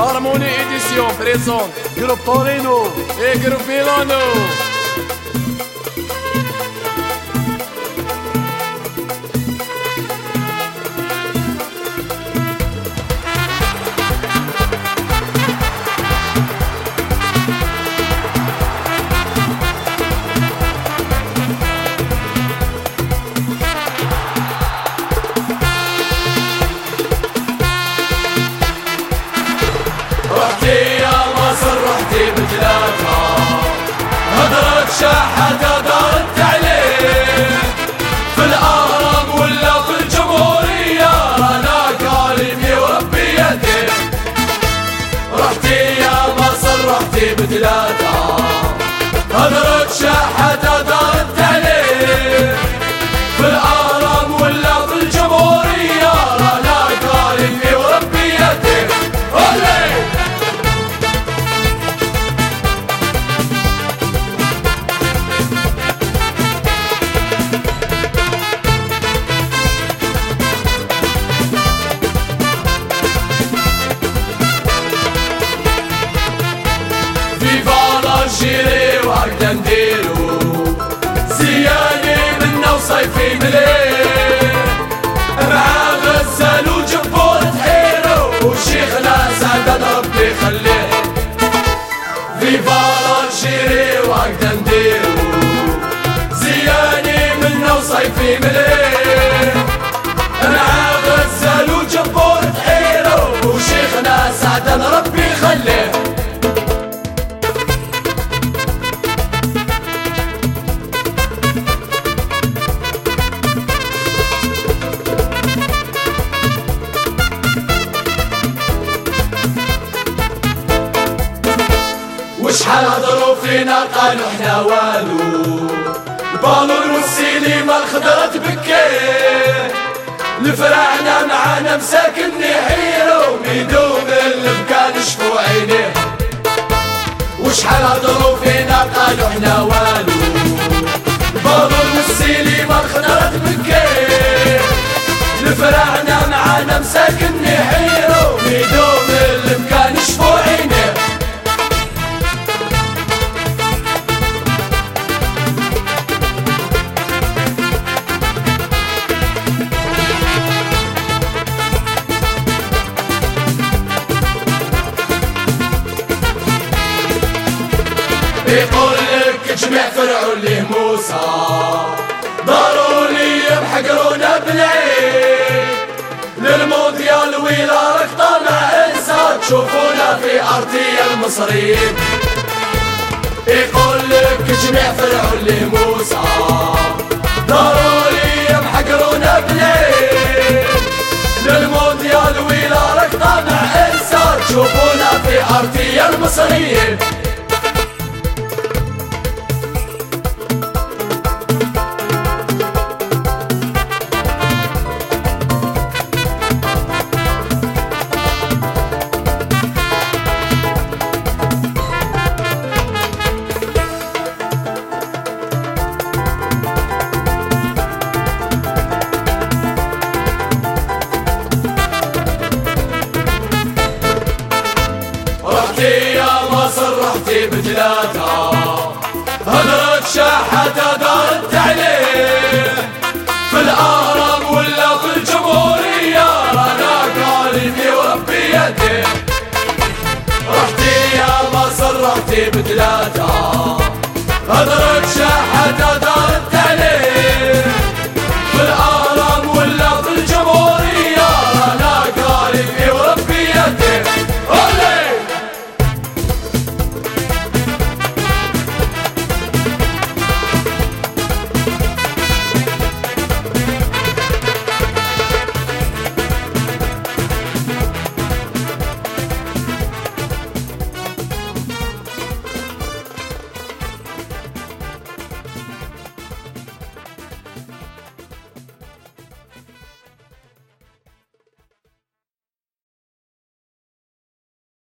Harmonie Édition présente Groupe Torino et Groupe Milano. بجلاتها هدرت شاحت الجيري وهكذا نديرو. زياني منا وصيفي مليح. مع غزال وجبور تحيرو. وشيخنا سعدان ربي يخليه فيفا الجيري وهكذا نديرو. زياني منا وصيفي مليح. مع غزال وجبور تحيرو. وشيخنا سعدان وشحال هضروا فينا قالوا إحنا والو. البالون والسيلي ما الخضرة تبكي الفراعنة معانا مساكن يحيروا ميدوم اللي بكى نشفوا عينيه. وشحال هضروا فينا قالوا إحنا والو. البالون والسيلي ما الخضرة تبكي الفراعنة معانا مساكن يحيروا يقول لك جميع له موسى ضروري ركضة مع انسان تشوفونا في ارضية المصريين لك جميع له موسى ضروري بحقرونا بالعين للمونديال ويلا ركضة مع انسان تشوفونا في ارضية المصريين حياتي بثلاثة هدرت شاحة دار التعليم في الأهرام ولا في الجمهورية أنا قالبي وربي رحتي يا مصر رحتي بثلاثة